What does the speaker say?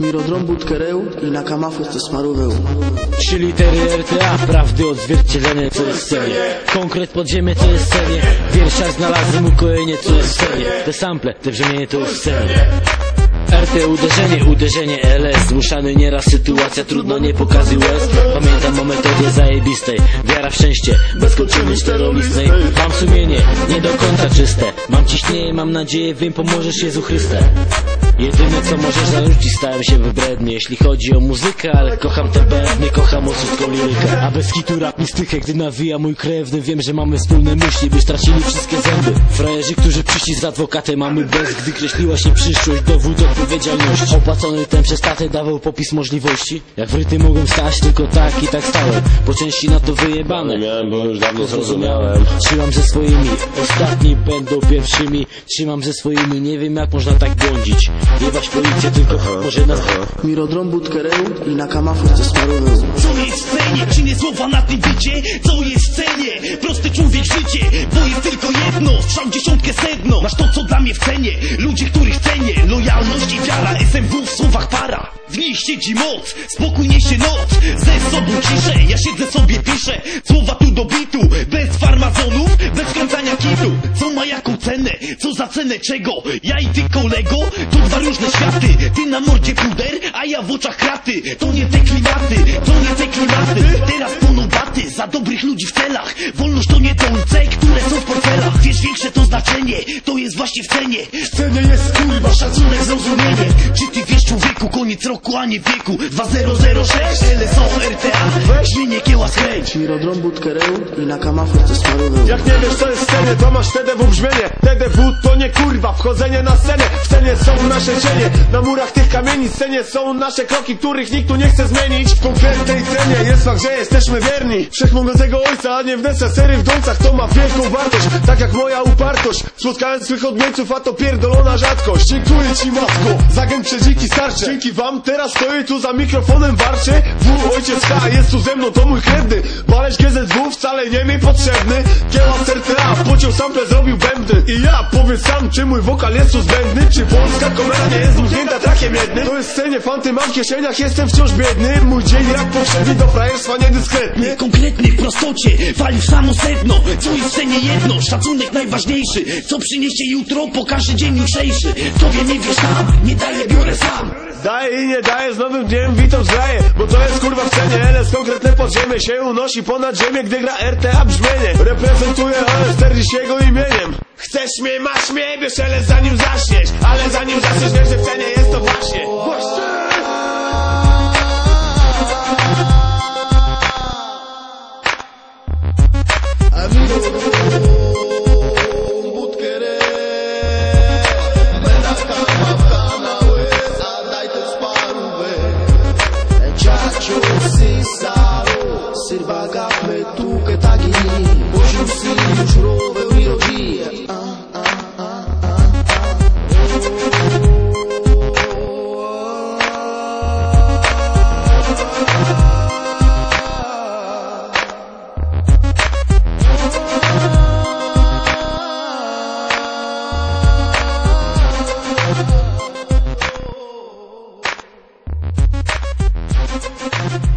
Mirodrom Budkereł i na kamafos to smarował. Trzy litery RTA, prawdy odzwierciedlenie co jest scenie Konkret podziemie to jest scenie Wiersza znalazłem ukojenie co jest scenie Te sample, te brzemienie to jest scenie RT uderzenie, uderzenie LS Zmuszany nieraz sytuacja, trudno nie pokazy łez. Pamiętam o metodzie zajebistej. Wiara w szczęście, bez kończyny czterolistnej Mam sumienie, nie do końca czyste. Mam ciśnienie, mam nadzieję, wiem pomożesz Jezu Chryste Jedyne co możesz zarzucić stałem się wybredny. Jeśli chodzi o muzykę, ale kocham band, nie kocham odsłodką lirykę A bez kitu rap mi stychę, gdy nawija mój krewny Wiem, że mamy wspólne myśli, by stracili wszystkie zęby. Frajerzy, którzy przyszli z adwokatem mamy bez Gdy kreśliła się przyszłość, dowód odpowiedzialności. Opłacony ten przez tatę dawał popis możliwości. Jak w ryty mogłem stać, tylko tak i tak stałem. Po części na to wyjebane. Nie miałem, bo już dawno zrozumiałem. Trzymam ze swoimi, ostatni będą pierwszymi. Trzymam ze swoimi, nie wiem jak można tak błądzić. Jebać policję, tylko może nas Mirodrom Budkereł i na kamafos to smarował. Co jest w cenie? Czy nie słowa na tym bicie? Co jest w cenie? Prosty człowiek życie, bo jest tylko jedno. Strzał dziesiątkę sedno. Masz to co dla mnie w cenie. Ludzie, których cenię. Lojalność i wiara. SMW w słowach para. W niej siedzi moc, spokój niesie noc. Ze sobą ciszę, ja siedzę sobie piszę. Słowa tu do bitu, bez farmazonów co za cenę czego? Ja i ty kolego, to dwa różne światy. Ty na mordzie puder, a ja w oczach kraty. To nie te klimaty, to nie te klimaty. Teraz płoną baty, za dobrych ludzi w celach. Wolność to nie dolce, które są w portfelach. Wiesz, większe to znaczenie, to jest właśnie w cenie. W cenie jest kurwa, szacunek, zrozumienie. Czy ty wiesz człowieku, koniec roku, a nie wieku? 2006, LSO, RTA Mirodrom Budkereł i na kamafos to smarował. Jak nie wiesz co jest scenie, to masz TDW brzmienie. TDW to nie kurwa, wchodzenie na scenę. W scenie są nasze cienie, na murach tych kamieni W scenie są nasze kroki, których nikt tu nie chce zmienić. W konkretnej cenie jest fakt, że jesteśmy wierni. Wszechmogącego ojca, a nie wnesa sery w dącach To ma wielką wartość, tak jak moja upartość Spotkałem swych odmieńców, a to pierdolona rzadkość. Dziękuję ci matko, za gen przedziki starcze. Dzięki wam teraz stoję tu za mikrofonem warcie. W ojciec K jest tu ze mną, to mój krewny Baleś GZW wcale nie mi potrzebny. Kieła RTA, pociął sample zrobił bębny. I ja powiedz sam, czy mój wokal jest tu zbędny Czy polska komera nie jest dmuchnięta trakiem jednym. To jest scenie, fanty mam w kieszeniach, jestem wciąż biedny. Mój dzień jak powszedni do frajerstwa niedyskretny. Konkretny w prostocie, wali w samo sedno. Co jest w jedno, szacunek najważniejszy. Co przyniesie jutro, pokaże dzień jutrzejszy. Tobie nie wiesz nie daję, biorę sam Daję i nie daję, z nowym dniem witam zgraję Bo to jest kurwa w cenie, LS konkretne podziemie Się unosi ponad ziemię, gdy gra RTA brzmienie. Reprezentuję LS jego imieniem. Chcesz mnie, masz mnie, bierz LS zanim zaśniesz Ale zanim zaśniesz, wiesz, że w cenie jest to właśnie. Właśnie Cesaro Serva capre tu che tagli Voglio sì, giuro ve lo dia Oh Thank you.